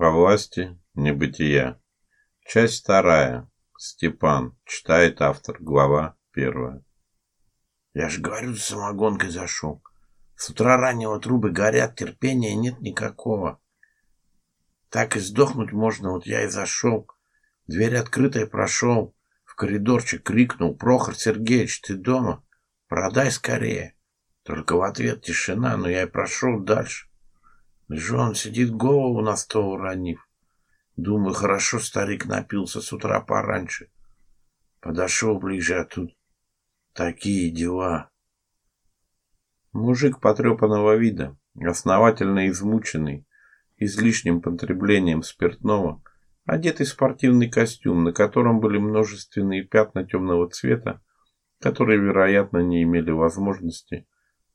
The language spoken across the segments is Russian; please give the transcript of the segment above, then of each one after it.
По власти небытия. Часть вторая. Степан. Читает автор. Глава первая. Я же говорю, за самогонкой зашел. С утра раннего трубы горят, терпения нет никакого. Так и сдохнуть можно, вот я и зашел. Дверь открытая прошел. В коридорчик крикнул. Прохор Сергеевич, ты дома? Продай скорее. Только в ответ тишина, но я и прошел дальше. Лежу, он сидит голову на стол уронив. Думаю, хорошо старик напился с утра пораньше. Подошел ближе, а тут такие дела. Мужик потрепанного вида, основательно измученный, излишним потреблением спиртного, одетый в спортивный костюм, на котором были множественные пятна темного цвета, которые, вероятно, не имели возможности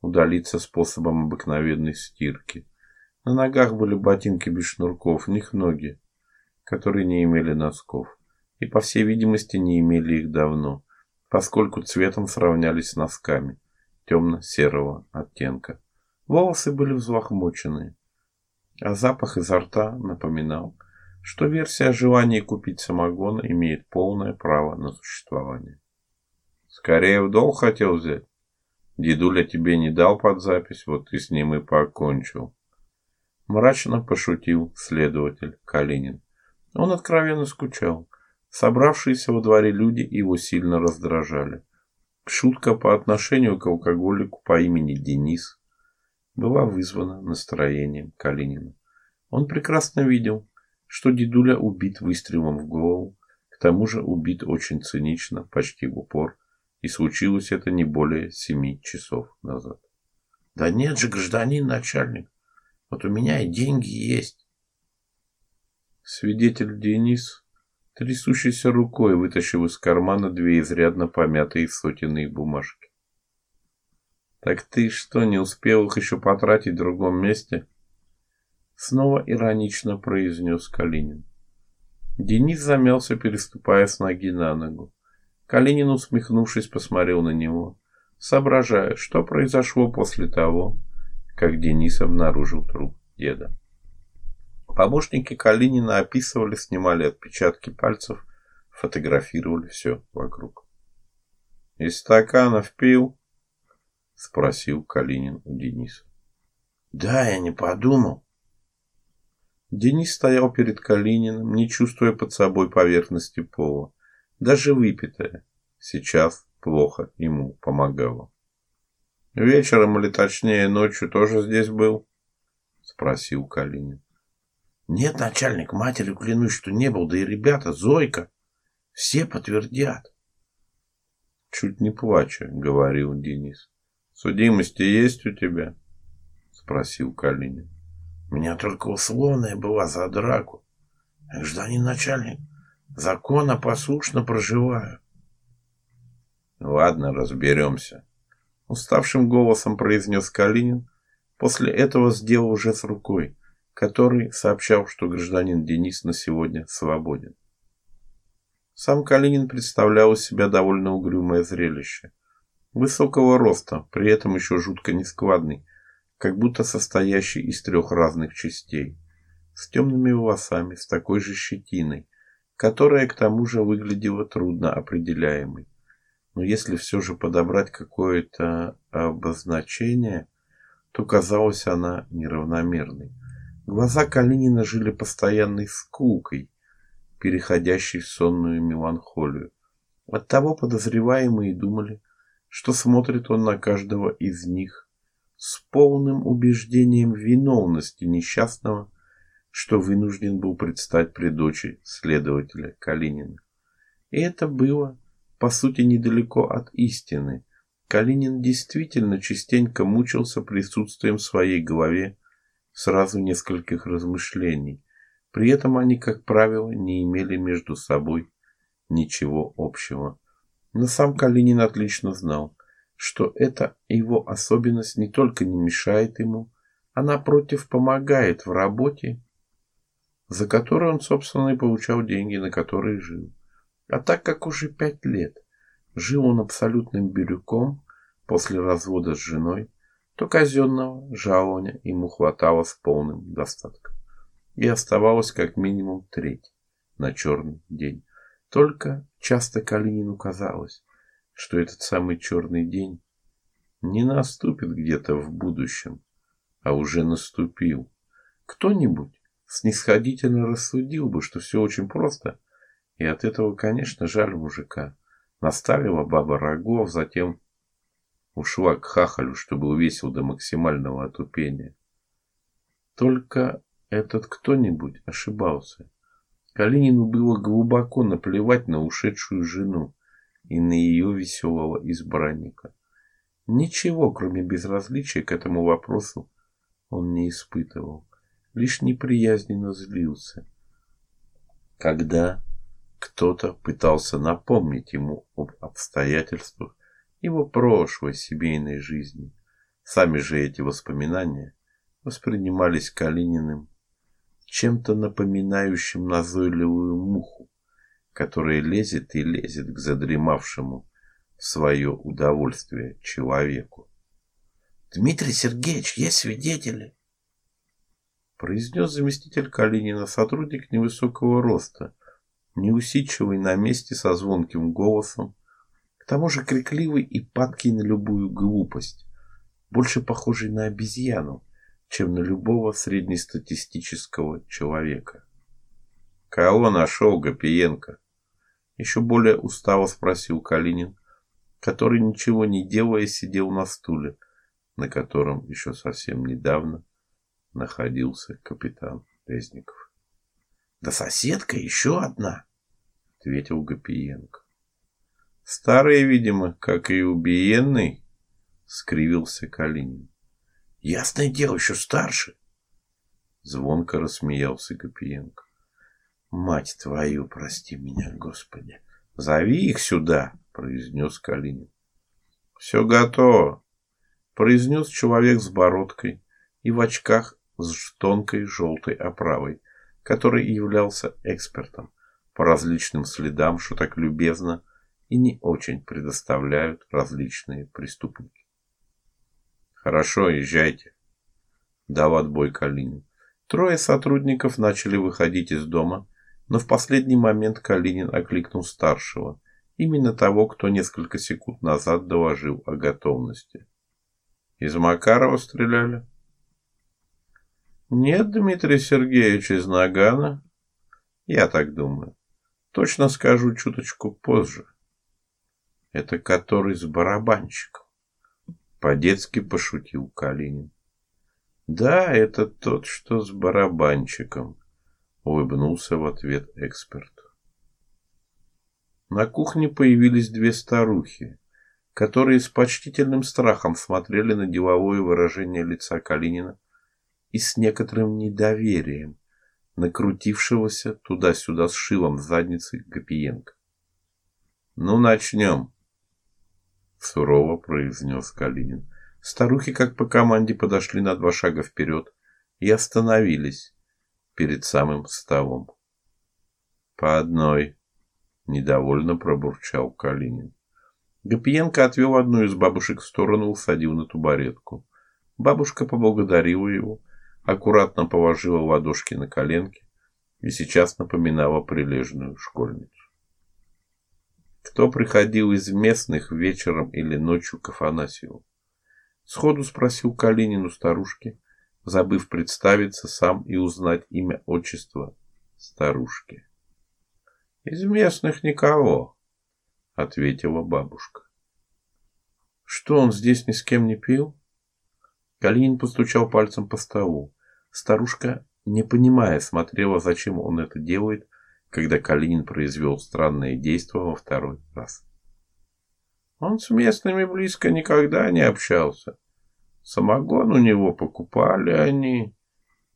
удалиться способом обыкновенной стирки. На ногах были ботинки без шнурков, в них ноги, которые не имели носков, и, по всей видимости, не имели их давно, поскольку цветом сравнялись с носками темно-серого оттенка. Волосы были взлохмоченные, а запах изо рта напоминал, что версия о желании купить самогон имеет полное право на существование. Скорее в долг хотел взять. Дедуля тебе не дал под запись, вот ты с ним и покончил. Мрачно пошутил следователь Калинин. Он откровенно скучал. Собравшиеся во дворе люди его сильно раздражали. Шутка по отношению к алкоголику по имени Денис была вызвана настроением Калинина. Он прекрасно видел, что дедуля убит выстрелом в голову, к тому же убит очень цинично, почти в упор, и случилось это не более семи часов назад. Да нет же, гражданин начальник, вот у меня и деньги есть. Свидетель Денис трясущейся рукой вытащил из кармана две изрядно помятые сотенные бумажки. Так ты что, не успел их еще потратить в другом месте? Снова иронично произнес Калинин. Денис замялся, переступая с ноги на ногу. Калинин, усмехнувшись, посмотрел на него, соображая, что произошло после того, как Денис обнаружил труп деда. Помощники Калинина описывали, снимали отпечатки пальцев, фотографировали все вокруг. «Из стаканов пил?» — спросил Калинин у Дениса. «Да, я не подумал». Денис стоял перед Калининым, не чувствуя под собой поверхности пола. Даже выпитая сейчас плохо ему помогало. «Вечером или точнее ночью тоже здесь был?» — спросил Калинин. Нет, начальник, матери клянусь, что не был, да и ребята, Зойка, все подтвердят. Чуть не плача, говорил Денис. Судимости есть у тебя? Спросил Калинин. У меня только условная была за драку. Гражданин начальник, законопослушно проживаю. Ладно, разберемся. Уставшим голосом произнес Калинин. После этого сделал уже с рукой который сообщал, что гражданин Денис на сегодня свободен. Сам Калинин представлял из себя довольно угрюмое зрелище. Высокого роста, при этом еще жутко нескладный, как будто состоящий из трех разных частей, с темными волосами, с такой же щетиной, которая к тому же выглядела трудно определяемой. Но если все же подобрать какое-то обозначение, то казалась она неравномерной. Глаза Калинина жили постоянной скукой, переходящей в сонную меланхолию. Оттого подозреваемые думали, что смотрит он на каждого из них с полным убеждением виновности несчастного, что вынужден был предстать при дочери следователя Калинина. И это было, по сути, недалеко от истины. Калинин действительно частенько мучился присутствием в своей голове сразу нескольких размышлений. При этом они, как правило, не имели между собой ничего общего. Но сам Калинин отлично знал, что эта его особенность не только не мешает ему, а напротив помогает в работе, за которую он, собственно, и получал деньги, на которые жил. А так как уже пять лет жил он абсолютным бирюком после развода с женой, то казенного жалования ему хватало с полным достатком. и оставалось как минимум треть на черный день. Только часто Калинину казалось, что этот самый черный день не наступит где-то в будущем, а уже наступил. Кто-нибудь снисходительно рассудил бы, что все очень просто, и от этого, конечно, жаль мужика. Наставила баба рогов, затем ушла к хахалю, чтобы увесил до максимального отупения. Только этот кто-нибудь ошибался. Калинину было глубоко наплевать на ушедшую жену и на ее веселого избранника. Ничего, кроме безразличия к этому вопросу, он не испытывал, лишь неприязненно злился. Когда кто-то пытался напомнить ему об обстоятельствах его прошлой семейной жизни, сами же эти воспоминания воспринимались Калининым чем-то напоминающим назойливую муху, которая лезет и лезет к задремавшему в свое удовольствие человеку. Дмитрий Сергеевич, есть свидетели, произнес заместитель Калинина, сотрудник невысокого роста, неусидчивый на месте со звонким голосом, к тому же крикливый и падкий на любую глупость, больше похожий на обезьяну, чем на любого среднестатистического человека. Кого нашел Гапиенко? Еще более устало спросил Калинин, который ничего не делая сидел на стуле, на котором еще совсем недавно находился капитан Резников. Да соседка еще одна, ответил Гапиенко. Старые, видимо, как и убиенный, скривился Калинин. Ясное дело, еще старше. Звонко рассмеялся Копиенко. Мать твою, прости меня, Господи. Зови их сюда, произнес Калинин. Все готово, произнес человек с бородкой и в очках с тонкой желтой оправой, который являлся экспертом по различным следам, что так любезно и не очень предоставляют различные преступники. Хорошо, езжайте. Дал отбой Калинин. Трое сотрудников начали выходить из дома, но в последний момент Калинин окликнул старшего, именно того, кто несколько секунд назад доложил о готовности. Из Макарова стреляли? Нет, Дмитрий Сергеевич из Нагана. Я так думаю. Точно скажу чуточку позже. Это который с барабанщиком. По-детски пошутил Калинин. Да, это тот, что с барабанчиком, улыбнулся в ответ эксперт. На кухне появились две старухи, которые с почтительным страхом смотрели на деловое выражение лица Калинина и с некоторым недоверием накрутившегося туда-сюда с шилом в заднице Гапиенко. Ну начнем сурово произнес Калинин. Старухи, как по команде, подошли на два шага вперед и остановились перед самым столом. По одной, недовольно пробурчал Калинин. Гапиенко отвел одну из бабушек в сторону усадил на тубаретку. Бабушка поблагодарила его, аккуратно положила ладошки на коленки и сейчас напоминала прилежную школьницу. Кто приходил из местных вечером или ночью к Афанасьеву? Сходу спросил Калинин у старушки, забыв представиться сам и узнать имя отчество старушки. Из местных никого, ответила бабушка. Что он здесь ни с кем не пил? Калинин постучал пальцем по столу. Старушка, не понимая, смотрела, зачем он это делает, когда Калинин произвел странное действие во второй раз. Он с местными близко никогда не общался. Самогон у него покупали они.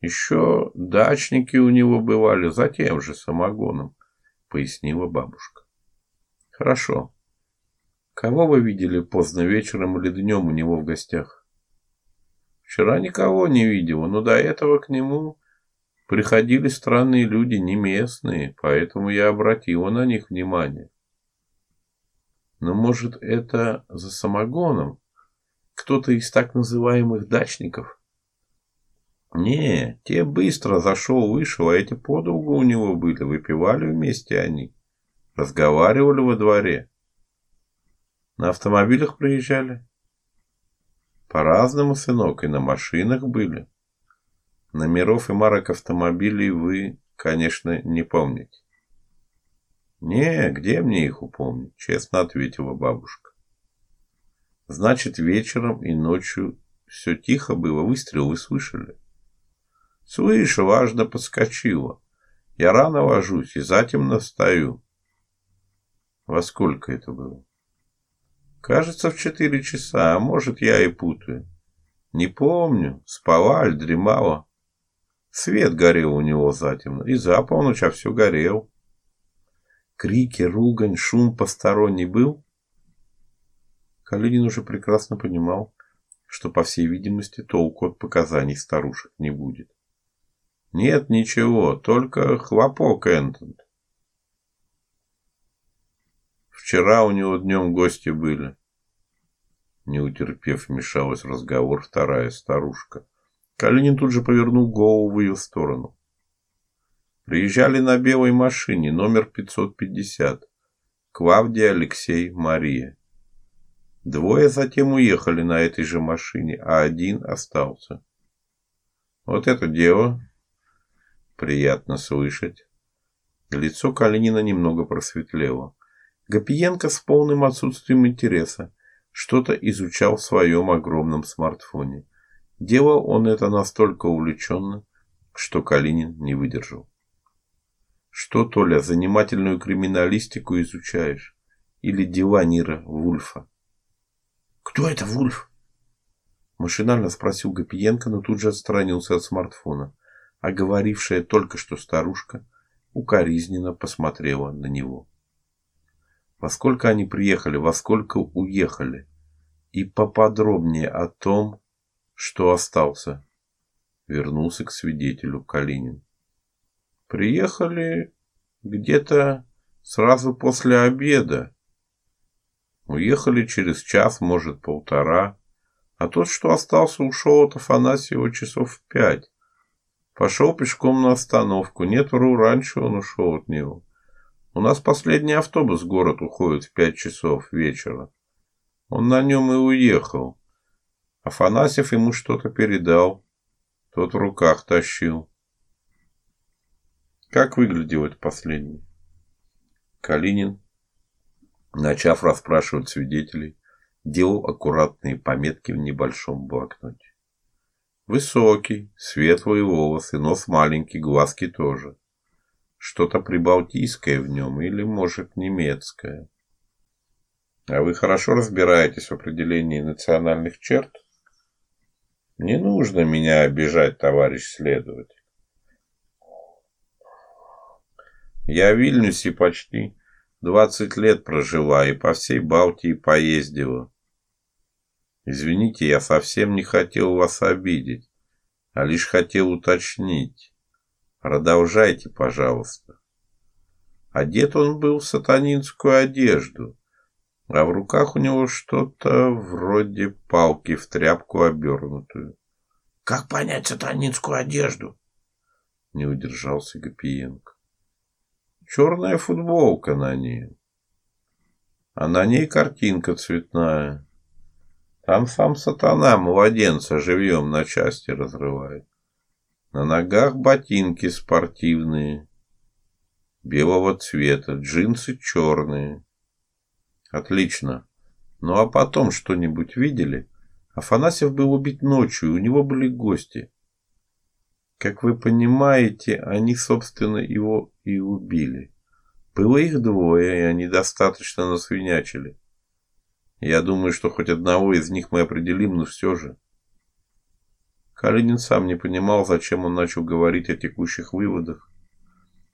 Еще дачники у него бывали за тем же самогоном, пояснила бабушка. Хорошо. Кого вы видели поздно вечером или днем у него в гостях? Вчера никого не видела, но до этого к нему Приходили странные люди, не местные, поэтому я обратила на них внимание. Но может это за самогоном? Кто-то из так называемых дачников? Не, те быстро зашел, вышел, а эти подолгу у него были, выпивали вместе они. Разговаривали во дворе. На автомобилях приезжали? По-разному, сынок, и на машинах были. Номеров и марок автомобилей вы, конечно, не помните. Не, где мне их упомнить, честно ответила бабушка. Значит, вечером и ночью все тихо было, выстрел вы слышали? Слышу, важно подскочила. Я рано ложусь и затем настаю. Во сколько это было? Кажется, в четыре часа, а может, я и путаю. Не помню, спала или дремала. Свет горел у него затемно, и за полночь, а все горел. Крики, ругань, шум посторонний был? Калинин уже прекрасно понимал, что, по всей видимости, толку от показаний старушек не будет. Нет ничего, только хлопок Энтон. Вчера у него днем гости были. Не утерпев, вмешалась в разговор вторая старушка. Калинин тут же повернул голову в ее сторону. Приезжали на белой машине, номер 550. Клавдия, Алексей, Мария. Двое затем уехали на этой же машине, а один остался. Вот это дело. Приятно слышать. Лицо Калинина немного просветлело. Гапиенко с полным отсутствием интереса что-то изучал в своем огромном смартфоне. Делал он это настолько увлеченно, что Калинин не выдержал. Что, Толя, занимательную криминалистику изучаешь? Или дела Нира Вульфа? Кто это Вульф? Машинально спросил Гапиенко, но тут же отстранился от смартфона, а говорившая только что старушка укоризненно посмотрела на него. Во сколько они приехали, во сколько уехали. И поподробнее о том, что остался. Вернулся к свидетелю Калинин. Приехали где-то сразу после обеда. Уехали через час, может, полтора. А тот, что остался, ушел от Афанасьева часов в пять. Пошел пешком на остановку. Нет, вру, раньше он ушел от него. У нас последний автобус в город уходит в пять часов вечера. Он на нем и уехал. Афанасьев ему что-то передал. Тот в руках тащил. Как выглядел этот последний? Калинин, начав расспрашивать свидетелей, делал аккуратные пометки в небольшом блокноте. Высокий, светлые волосы, нос маленький, глазки тоже. Что-то прибалтийское в нем или, может, немецкое. А вы хорошо разбираетесь в определении национальных черт? Не нужно меня обижать, товарищ следователь. Я в Вильнюсе почти двадцать лет прожила и по всей Балтии поездила. Извините, я совсем не хотел вас обидеть, а лишь хотел уточнить. Продолжайте, пожалуйста. Одет он был в сатанинскую одежду, а в руках у него что-то вроде палки в тряпку обернутую. Как понять сатанинскую одежду? Не удержался Гапиенко. Черная футболка на ней. А на ней картинка цветная. Там сам сатана младенца живьем на части разрывает. На ногах ботинки спортивные, белого цвета, джинсы черные. Отлично. Ну а потом что-нибудь видели? Афанасьев был убит ночью, и у него были гости. Как вы понимаете, они, собственно, его и убили. Было их двое, и они достаточно насвинячили. Я думаю, что хоть одного из них мы определим, но все же. Калинин сам не понимал, зачем он начал говорить о текущих выводах.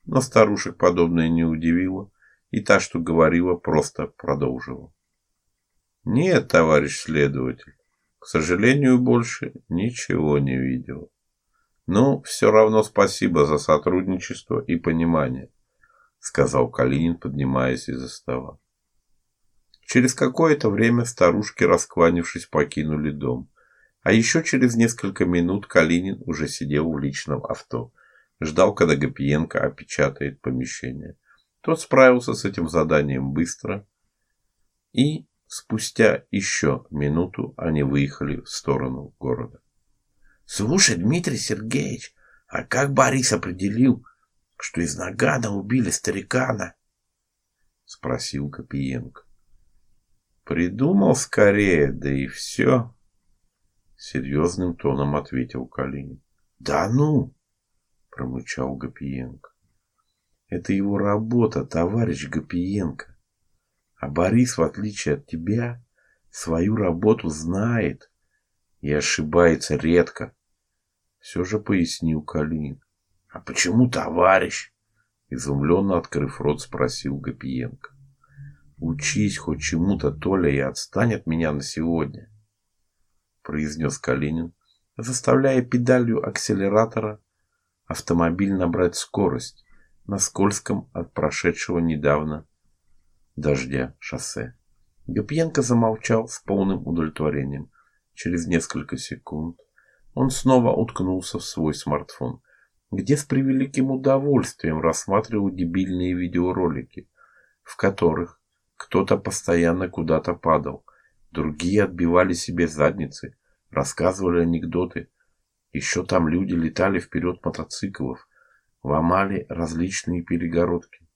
Но старушек подобное не удивило, и та, что говорила, просто продолжила. Нет, товарищ следователь, к сожалению, больше ничего не видел. Ну, все равно спасибо за сотрудничество и понимание, сказал Калинин, поднимаясь из-за стола. Через какое-то время старушки, раскланившись, покинули дом А еще через несколько минут Калинин уже сидел в личном авто. Ждал, когда Гапиенко опечатает помещение. Тот справился с этим заданием быстро. И спустя еще минуту они выехали в сторону города. Слушай, Дмитрий Сергеевич, а как Борис определил, что из Нагана убили старикана? Спросил Копиенко. Придумал скорее, да и все. Серьезным тоном ответил Калинин. Да ну, промычал Гапиенко. Это его работа, товарищ Гапиенко. А Борис, в отличие от тебя, свою работу знает и ошибается редко. Все же пояснил Калинин. А почему товарищ? Изумленно открыв рот, спросил Гапиенко. Учись хоть чему-то, Толя, и отстань от меня на сегодня произнес Калинин, заставляя педалью акселератора автомобиль набрать скорость на скользком от прошедшего недавно дождя шоссе. Гапьенко замолчал с полным удовлетворением. Через несколько секунд он снова уткнулся в свой смартфон, где с превеликим удовольствием рассматривал дебильные видеоролики, в которых кто-то постоянно куда-то падал, Другие отбивали себе задницы, рассказывали анекдоты. Еще там люди летали вперед мотоциклов, ломали различные перегородки.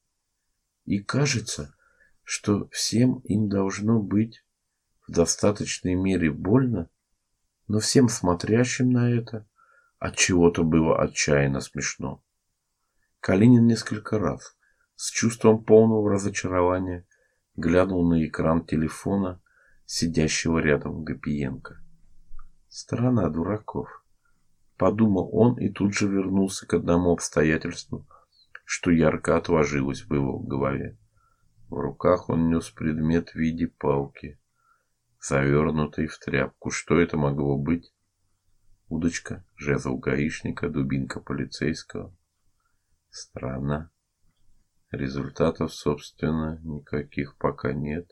И кажется, что всем им должно быть в достаточной мере больно, но всем смотрящим на это от чего-то было отчаянно смешно. Калинин несколько раз с чувством полного разочарования глянул на экран телефона сидящего рядом Гапиенко. Страна дураков. Подумал он и тут же вернулся к одному обстоятельству, что ярко отложилось в его голове. В руках он нес предмет в виде палки, завернутой в тряпку. Что это могло быть? Удочка, жезл гаишника, дубинка полицейского. Странно. Результатов, собственно, никаких пока нет.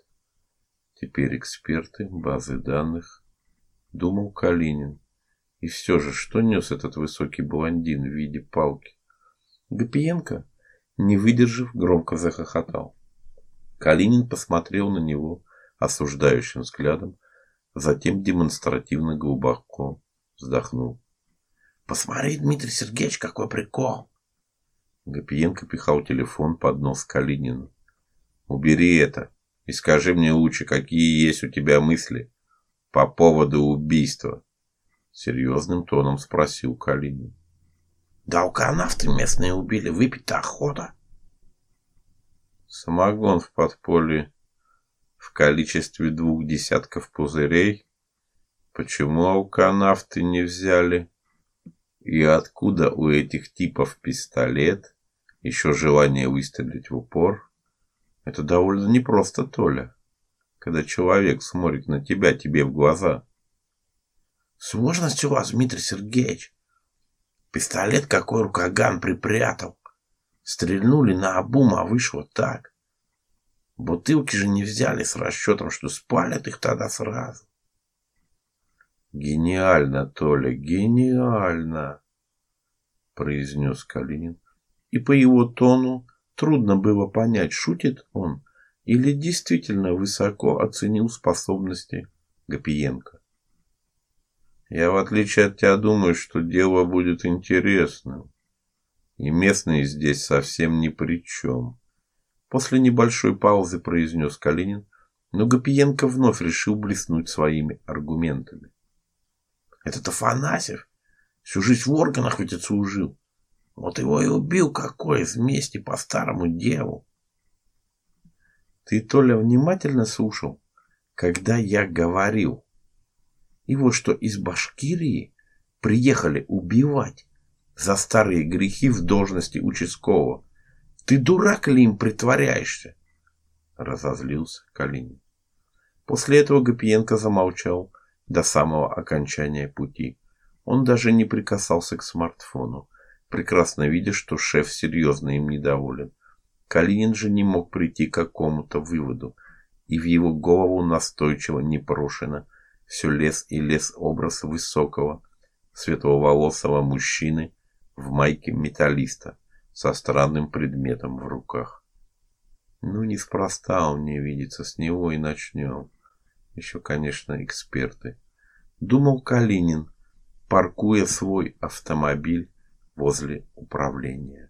Теперь эксперты, базы данных, думал Калинин. И все же, что нес этот высокий блондин в виде палки? Гапиенко, не выдержав, громко захохотал. Калинин посмотрел на него осуждающим взглядом, затем демонстративно глубоко вздохнул. Посмотри, Дмитрий Сергеевич, какой прикол. Гапиенко пихал телефон под нос Калинину. Убери это, и скажи мне лучше, какие есть у тебя мысли по поводу убийства? Серьезным тоном спросил Калинин. Да алканавты местные убили, выпить-то охота. Самогон в подполье в количестве двух десятков пузырей. Почему алканавты не взяли? И откуда у этих типов пистолет? Еще желание выстрелить в упор? Это довольно непросто, Толя, когда человек смотрит на тебя, тебе в глаза. Сложность у вас, Дмитрий Сергеевич. Пистолет какой рукоган припрятал. Стрельнули на обум, а вышло так. Бутылки же не взяли с расчетом, что спалят их тогда сразу. Гениально, Толя, гениально, произнес Калинин. И по его тону Трудно было понять, шутит он или действительно высоко оценил способности Гапиенко. Я, в отличие от тебя, думаю, что дело будет интересным. И местные здесь совсем ни при чем. После небольшой паузы произнес Калинин, но Гапиенко вновь решил блеснуть своими аргументами. Этот Афанасьев всю жизнь в органах ведь отслужил. Вот его и убил какой из мести по старому делу. Ты, Толя, внимательно слушал, когда я говорил. Его что, из Башкирии приехали убивать за старые грехи в должности участкового? Ты дурак ли им притворяешься? Разозлился Калинин. После этого Гапиенко замолчал до самого окончания пути. Он даже не прикасался к смартфону прекрасно видя, что шеф серьезно им недоволен. Калинин же не мог прийти к какому-то выводу, и в его голову настойчиво, непрошено все лес и лес образ высокого, светловолосого мужчины в майке металлиста со странным предметом в руках. Ну, неспроста он не видится, с него и начнем. Еще, конечно, эксперты. Думал Калинин, паркуя свой автомобиль возле управления.